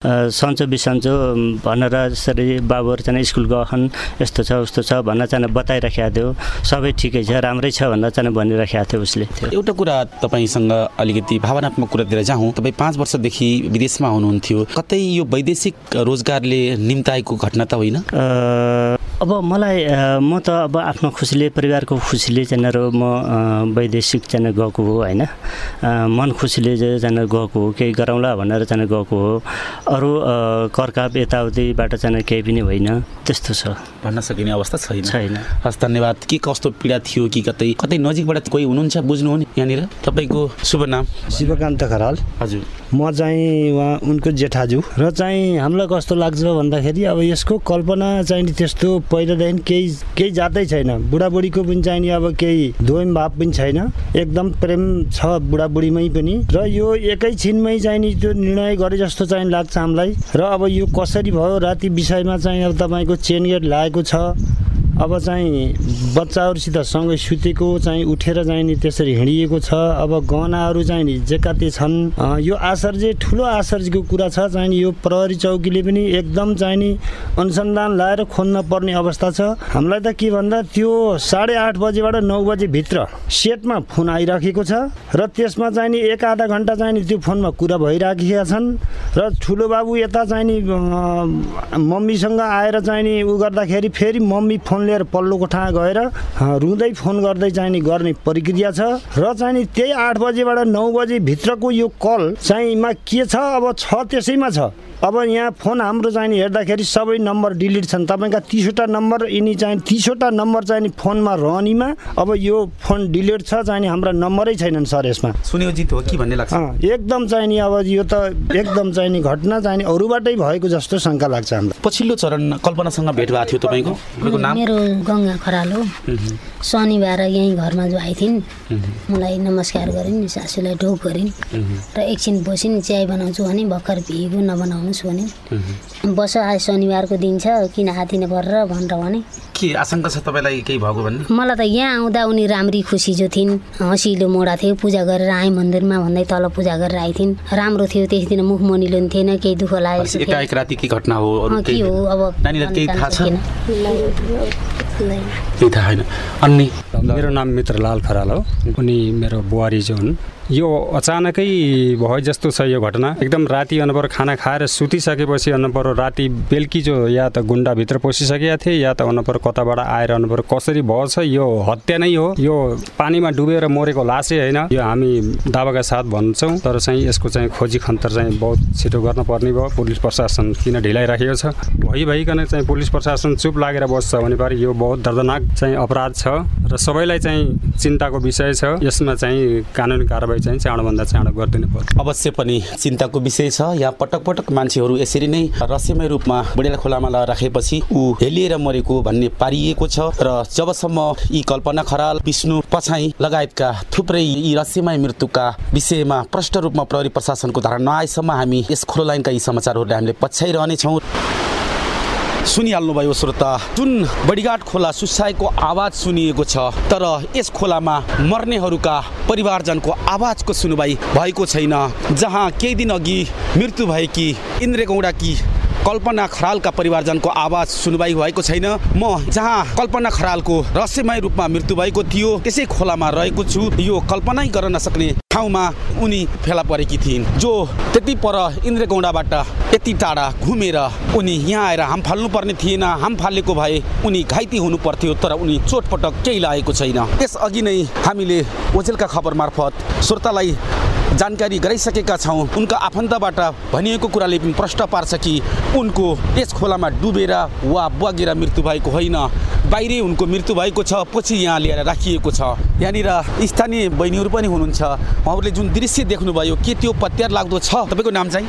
सन्चो बिसन्चो भनेर यसरी बाबुहरू चाहिँ स्कुल गएछन् यस्तो छ उस्तो छ भनेर चाहिँ बताइराखेको थियो। सबै ठिकै छ राम्रै छ भनेर चाहिँ भनिराखेको थियो उसले। एउटा कुरा तपाईँसँग अलिकति भावनात्मक कुरातिर जाउँ तपाईँ पाँच वर्षदेखि विदेशमा हुनुहुन्थ्यो। कतै यो वैदेशिक रोजगारले निम्ताएको घटना त होइन? अब मलाई म त अब आफ्नो खुसीले परिवारको खुसीले चाहिँ र म वैदेशिक चाहिँ गएको हो होइन? मन खुसीले चाहिँ चाहिँ गएको हो केही गरौँला भनेर चाहिँ गएको हो। अरू करकाप यताउतिबाट चाहिँ केही पनि होइन त्यस्तो छ। भन्न सकिने अवस्था छैन। छैन। हस् धन्यवाद। के कस्तो पीडा थियो कि कतै कतै नजिकबाट कोही हुनुहुन्छ बुझ्नु हो नि यहाँनिर? तपाईँको शुभ नाम? शिवकान्त खराल। हजुर। म चाहिँ उहाँ उनको जेठाजु र चाहिँ हामीलाई कस्तो लाग्छ भन्दाखेरि अब यसको कल्पना चाहिँ नि त्यस्तो पहिलादेखि केही केही जातै छैन। बुढाबुढीको पनि चाहिँ नि अब केही दोइम भाव पनि छैन। एकदम प्रेम छ बुढाबुढीमै पनि। र यो एकैछिनमै चाहिँ नि त्यो निर्णय गरे जस्तो चाहिँ लाग्छ हामीलाई। र अब यो कसरी भयो राति विषयमा चाहिँ अब तपाईँको चेन गेट लागेको छ। अब चाहिँ बच्चाहरूसित सँगै सुतेको चाहिँ उठेर चाहिँ नि त्यसरी हिँडिएको छ। अब गहनाहरू चाहिँ नि जेकाते छन् यो आश्चर्य ठुलो आश्चर्यको कुरा छ चाहिँ यो प्रहरी चौकीले पनि एकदम चाहिँ नि अनुसन्धान लाएर खोज्न पर्ने अवस्था छ। हामीलाई त के भन्दा त्यो साढे आठ बजीबाट नौ बजीभित्र सेटमा फोन आइराखेको छ र त्यसमा चाहिँ नि एक आधा घन्टा चाहिँ नि त्यो फोनमा कुरा भइराखेका छन् र ठुलो बाबु यता चाहिँ नि मम्मीसँग आएर चाहिँ नि उ गर्दाखेरि फेरि मम्मी फोन लिएर पल्लो कोठामा गएर रुँदै फोन गर्दै चाहिँ गर्ने प्रक्रिया छ। र चाहिँ नि त्यही आठ बजीबाट नौ बजीभित्रको यो कल चाहिँ मा के छ? अब छ त्यसैमा छ। अब यहाँ फोन हाम्रो चाहिँ नि हेर्दाखेरि सबै नम्बर डिलिट छन्। तपाईँका तिसवटा नम्बर यिनी चाहिँ तिसवटा नम्बर चाहिँ नि फोनमा रहनेमा अब यो फोन डिलिट छ चाहिँ नि हाम्रा नम्बरै छैनन् सर यसमा। सुनियोजित हो कि भन्ने लाग्छ? अँ, एकदम चाहिँ नि अब यो त एकदम चाहिँ नि घटना चाहिँ नि अरूबाटै भएको जस्तो शङ्का लाग्छ हामीलाई। पछिल्लो चरण कल्पनासँग भेट भएको थियो तपाईँको? मेरो गङ्गा खराल हो। शनिबार यहीँ घरमा जो आइथिन् मलाई नमस्कार गरिन् सासूलाई ढोक गरिन् र एकछिन बसिन् चिया बनाउँछु भने भर्खर भिगो नबनाउनुहोस् भने। बस आज शनिबारको दिन छ किन हातिन परेर भनेर भने। के आशंका छ तपाईँलाई केही भएको भन्ने? मलाई त यहाँ आउँदा उनी राम्री खुसी जो थिइन्। हँसिलो मोडा थियो पूजा गरेर आएँ मन्दिरमा भन्दै तल पूजा गरेर आइथिन् राम्रो थियो त्यस दिन मुख मनिलो नि थिएन केही दुःख राति के घटना हो के हो अब केही थाहा। केही छैन अनि मेरो नाम मित्रलाल खराल हो। उनी मेरो बुहारी जो हुन्। यो अचानकै भयो जस्तो छ यो घटना। एकदम राति अनपर खाना खाएर सुतिसकेपछि अनपर राति बेलुकी जो या त गुन्डाभित्र पसिसकेका थिए या त अनपर कताबाट आएर अनपर कसरी भएछ यो हत्या नै हो। यो पानीमा डुबेर मरेको लासै होइन। यो हामी दावाका साथ भन्छौँ तर चाहिँ यसको चाहिँ खोजी खन्तर चाहिँ बहुत छिटो गर्न पर्ने भयो। पुलिस प्रशासन किन ढिलाइराखेको छ? भइ भइकन चाहिँ पुलिस प्रशासन चुप लागेर बस्छ भने पारि यो बहुत दर्दनाक चाहिँ अपराध छ। र सबैलाई चाहिँ चिन्ताको विषय छ। यसमा चाहिँ कानुनी कारवाही चाहिँ चाँडोभन्दा चाँडो गरिदिनु पर्छ। अवश्य पनि चिन्ताको विषय छ। यहाँ पटक पटक मान्छेहरू यसरी नै रहस्यमय रूपमा बुढेला खोलामा राखेपछि ऊ हेलिएर मरेको भन्ने पारिएको छ र जबसम्म यी कल्पना खराल विष्णु पछाइ लगायतका थुप्रै यी रहस्यमय मृत्युका विषयमा प्रष्ट रूपमा प्रहरी प्रशासनको धारणा नआएसम्म हामी यस खोलो लाइनका यी समाचारहरूलाई हामीले पछ्याइरहनेछौँ। सुनिहाल्नुभयो श्रोता जुन बडीघाट खोला सुसाएको आवाज सुनिएको छ तर यस खोलामा मर्नेहरूका परिवारजनको आवाजको सुनवाई भएको छैन। जहाँ केही दिन अघि मृत्यु भएकी इन्द्र गौडाकी कल्पना खरालका परिवारजनको आवाज सुनवाई भएको छैन। म जहाँ कल्पना खरालको रहस्यमय रूपमा मृत्यु भएको थियो त्यसै खोलामा रहेको छु। यो कल्पनै गर्न नसक्ने ठाउँमा उनी फेला परेकी थिइन्। जो त्यति पर इन्द्र गौडाबाट यति टाढा घुमेर उनी यहाँ आएर हाम फाल्नु पर्ने थिएन। हाम फालेको भए उनी घाइते हुनु पर्थ्यो तर उनी चोटपटक केही लागेको छैन। त्यसअघि नै हामीले ओजेलका खबर मार्फत श्रोतालाई जानकारी गराइसकेका छौँ। उनका आफन्तबाट भनिएको कुराले पनि प्रश्न पार्छ कि उनको यस खोलामा डुबेर वा बगेर मृत्यु भएको होइन। बाहिरै उनको मृत्यु भएको छ पछि यहाँ ल्याएर राखिएको छ। यहाँनिर स्थानीय बहिनीहरू पनि हुनुहुन्छ। उहाँहरूले जुन दृश्य देख्नुभयो के त्यो पत्यार लाग्दो छ? तपाईँको नाम चाहिँ?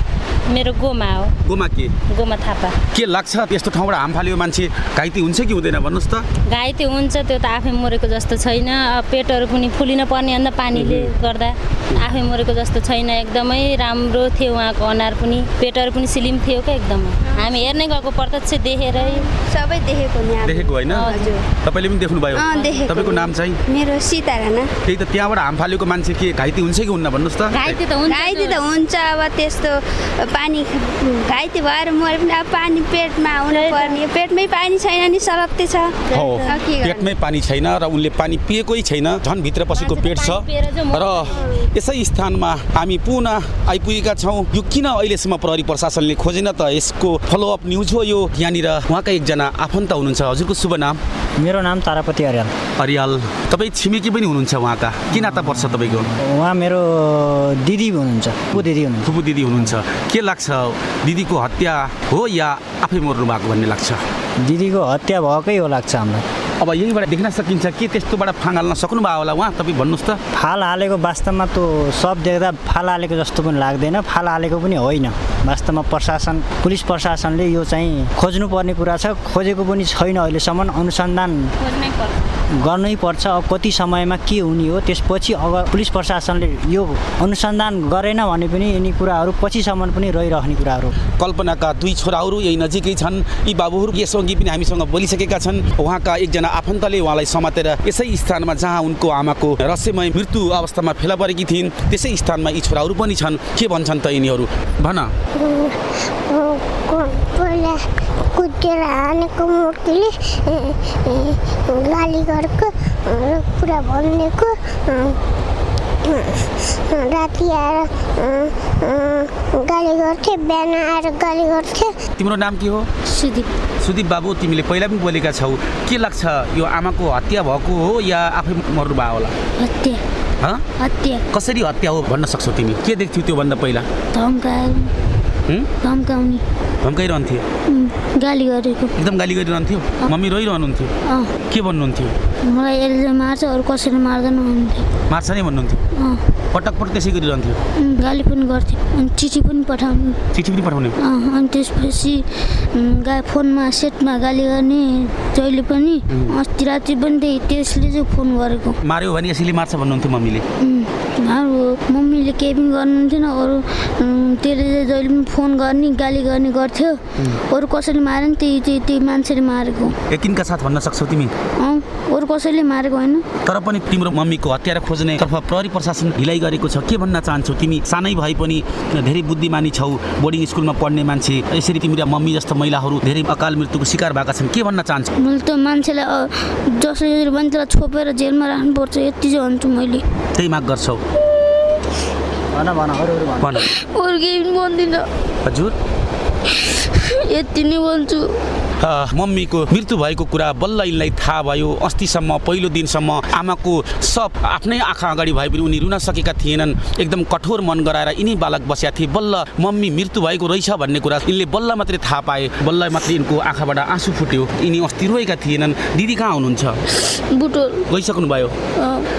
मेरो गोमा हो। गोमा के? गोमा थापा। के लाग्छ? यस्तो ठाउँबाट हाम फाल्यो मान्छे? घाइते हुन्छ कि हुँदैन? भन्नुहोस् त। घाइते हुन्छ त्यो त आफै मरेको जस्तो छैन। पेटहरू पनि फुलिन पर्ने अन्त पानीले गर्दा आफै मरेको जस्तो छैन। एकदमै राम्रो थियो उहाँको अनुहार पनि। पेटहरू पनि सिलिम थियो क्या एकदमै। हामी हेर्नै गएको प्रत्यक्ष देखेरै सबै देखेको। देखेको होइन? हजुर। तपाईँले पनि देख्नुभयो। तपाईँको नाम चाहिँ? मेरो सीता राणा त्यही त त्यहाँबाट हाम फालेको मान्छे के घाइते हुन्छ कि हुन्न भन्नुहोस् त। घाइते त हुन्छ। घाइते त हुन्छ अब त्यस्तो पानी घाइते भएर मरे पनि अब पानी पेटमा आउनु पर्ने। पेटमै पानी छैन नि सलक्तै छ? पेटमै पानी छैन र उनले पानी पिएकै छैन। झन् भित्र पसेको पेट छ। र यसै स्थानमा हामी पुनः आइपुगेका छौँ। यो किन अहिलेसम्म प्रहरी प्रशासनले खोजेन त? यसको फलोअप न्युज हो यो। यहाँनिर उहाँका एकजना आफन्त हुनुहुन्छ। हजुरको शुभ नाम? मेरो नाम तारापति अर्याल। अरियाल तपाईँ छिमेकी पनि हुनुहुन्छ उहाँका। के नाता पर्छ तपाईँको? उहाँ मेरो दिदी हुनुहुन्छ ऊ दिदी हुनुहुन्छ। फुपू दिदी हुनुहुन्छ। के लाग्छ? दिदीको हत्या हो या आफै मर्नु भएको भन्ने लाग्छ? दिदीको हत्या भएकै हो लाग्छ हामीलाई। अब यहीँबाट देख्न सकिन्छ के त्यस्तोबाट फाङ हाल्न सक्नुभयो होला उहाँ? तपाईँ भन्नुहोस् त। फाल हालेको वास्तवमा त सब देख्दा फाल हालेको जस्तो पनि लाग्दैन। फाल हालेको पनि होइन। वास्तवमा प्रशासन पुलिस प्रशासनले यो चाहिँ खोज्नुपर्ने कुरा छ। खोजेको पनि छैन अहिलेसम्म। अनुसन्धान गर्नै पर्छ। अब कति समयमा के हुने हो? त्यसपछि अब पुलिस प्रशासनले यो अनुसन्धान गरेन भने पनि यिनी कुराहरू पछिसम्म पनि रहिरहने कुराहरू। कल्पनाका दुई छोराहरू यही नजिकै छन्। यी बाबुहरू यसअघि पनि हामीसँग बोलिसकेका छन्। उहाँका एकजना आफन्तले उहाँलाई समातेर यसै स्थानमा जहाँ उनको आमाको रहस्यमय मृत्यु अवस्थामा फेला परेकी थिइन् त्यसै स्थानमा यी छोराहरू पनि छन्। के भन्छन् त यिनीहरू? भन। हानेको गाली गरेको भनिदिएको राति आएर गाली गर्थे बिहान आएर गाली गर्थे। तिम्रो नाम के हो? सुदीप। सुदीप बाबु तिमीले पहिला पनि बोलेका छौ। के लाग्छ? यो आमाको हत्या भएको हो या आफै मर्नु भयो होला? हत्या। हँ? हत्या। कसरी हत्या हो भन्न सक्छौ तिमी? के देख्थ्यौ त्योभन्दा पहिला? धम्काउने। धम्काइरहन्थ्यो गाली गरेको। एकदम गाली गरिरहन्थ्यो? मम्मी रोइरहनुहुन्थ्यो? के भन्नुहुन्थ्यो? मलाई यसले मार्छ अरू कसैले मार्दैन भन्थ्यो मार्छ नै भन्नुहुन्थ्यो? पटक पटक त्यसै गरिरहन्थ्यो? गाली पनि गर्थ्यो। अनि चिठी पनि पठाउने। चिठी पनि पठाउने? अनि त्यसपछि गा फोनमा सेटमा गाली गर्ने जहिले पनि अस्ति राति पनि त्यही त्यसले चाहिँ फोन गरेको। मार्यो भने यसैले मार्छ भन्नुहुन्थ्यो मम्मीले? हाम्रो मम्मीले केही पनि गर्नुहुन्थेन अरू त्यसले चाहिँ जहिले पनि फोन गर्ने गाली गर्ने गर्थ्यो अरू कसैले माऱ्यो नि त्यही त्यही त्यही मान्छेले मारेको। यकिनका साथ भन्न सक्छौ तिमी? अँ अरू कसैले मारेको होइन। तर पनि तिम्रो मम्मीको हत्यारा खोज्ने तर्फ प्रहरी प्रशासन ढिलाइ गरेको छ। के भन्न चाहन्छौ तिमी? सानै भए पनि धेरै बुद्धिमानी छौ बोर्डिङ स्कुलमा पढ्ने मान्छे। यसरी तिम्रो मम्मी जस्तो महिलाहरू धेरै अकाल मृत्युको शिकार भएका छन्। के भन्न चाहन्छौ? मैले त मान्छेलाई जसरी पनि त्यसलाई छोपेर जेलमा राख्नुपर्छ यति चाहिँ भन्छु मैले। त्यही माग गर्छौ। भन भन अरू अरू भन। भन। अरू केही पनि भन्दिनँ। हजुर। यति नै भन्छु। अ, मम्मीको मृत्यु भएको कुरा बल्ल यिनलाई थाहा भयो। अस्तिसम्म पहिलो दिनसम्म आमाको सब आफ्नै आँखा अगाडि भए पनि उनी रुन सकेका थिएनन्। एकदम कठोर मन गराएर यिनी बालक बसेका थिए। बल्ल मम्मी मृत्यु भएको रहेछ भन्ने कुरा यिनले बल्ल मात्रै थाहा पाए। बल्ल मात्रै यिनको आँखाबाट आँसु फुट्यो। यिनी अस्ति रोएका थिएनन्। दिदी कहाँ हुनुहुन्छ? गइसक्नु भयो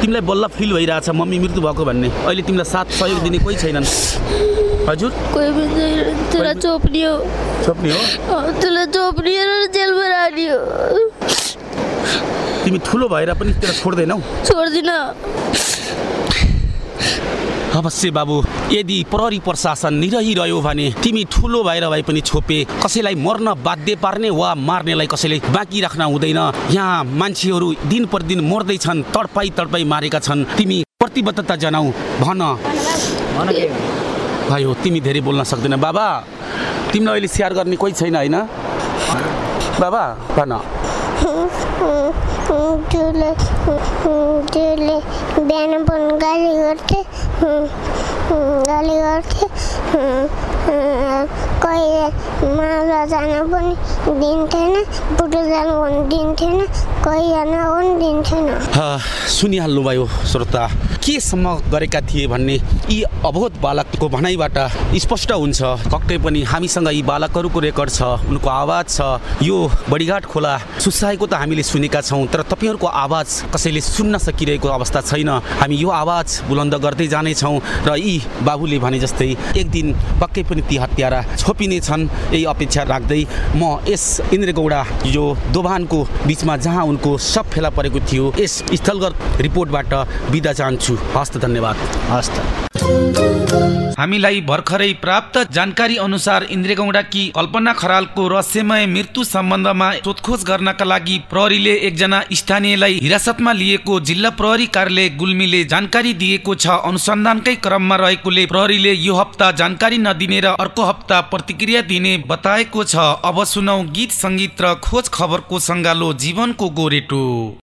तिमीलाई बल्ल फिल भइरहेछ मम्मी मृत्यु भएको भन्ने। अहिले तिमीलाई साथ सहयोग दिने कोही छैनन्। हजुर? कोही पनि छैन त्यसलाई चोप्नियो। छोप्ने हो अँ, त्यसलाई चोप्निएर जेलमा राख्नियो तिमी ठुलो भएर पनि त्यसलाई छोड्दैनौ? छोड्दिनँ। अवश्य बाबु यदि प्रहरी प्रशासन निरहिरह्यो भने तिमी ठुलो भएर भए पनि छोपे कसैलाई मर्न बाध्य पार्ने वा मार्नेलाई कसैले बाँकी राख्न हुँदैन। यहाँ मान्छेहरू दिन प्रतिदिन मर्दैछन् तडपाई तडपाई मारेका छन्। तिमी प्रतिबद्धता जनाऊ भन। के भयो तिमी धेरै बोल्न सक्दैन। बाबा तिमीलाई अहिले स्याहार गर्ने कोही छैन होइन? बाबा भन। बिहान पनि गाली गर्थे गाली गर्थे कहिले माला जान पनि दिन्थेन बुटो जानु पनि दिन्थेन कहीँ जान पनि दिन्थेन ह, सुनिहाल्नुभयो श्रोता। केसम्म गरेका थिए भन्ने यी अबोध बालकको भनाइबाट स्पष्ट हुन्छ। पक्कै पनि हामीसँग यी बालकहरूको रेकर्ड छ उनको आवाज छ। यो बडीघाट खोला सुसाएको त हामीले सुनेका छौँ तर तपाईँहरूको आवाज कसैले सुन्न सकिरहेको अवस्था छैन। हामी यो आवाज बुलन्द गर्दै जानेछौँ र यी बाबुले भने जस्तै एक दिन पक्कै पनि ती हत्यारा छोपिने छन् यही अपेक्षा राख्दै म यस इन्द्रगौडा यो दोभानको बिचमा जहाँ उनको सब फेला परेको थियो यस स्थलगत रिपोर्टबाट बिदा चाहन्छु। हस्त धन्यवाद। हस् त हामीलाई भर्खरै प्राप्त जानकारी अनुसार इन्द्रेगौडाकी कल्पना खरालको रहस्यमय मृत्यु सम्बन्धमा सोधखोज गर्नका लागि प्रहरीले एकजना स्थानीयलाई हिरासतमा लिएको जिल्ला प्रहरी कार्यालय गुल्मीले जानकारी दिएको छ। अनुसन्धानकै क्रममा रहेकोले प्रहरीले यो हप्ता जानकारी नदिने र अर्को हप्ता प्रतिक्रिया दिने बताएको छ। अब सुनौ गीत सङ्गीत र खोज खबरको सङ्गालो जीवनको गोरेटो।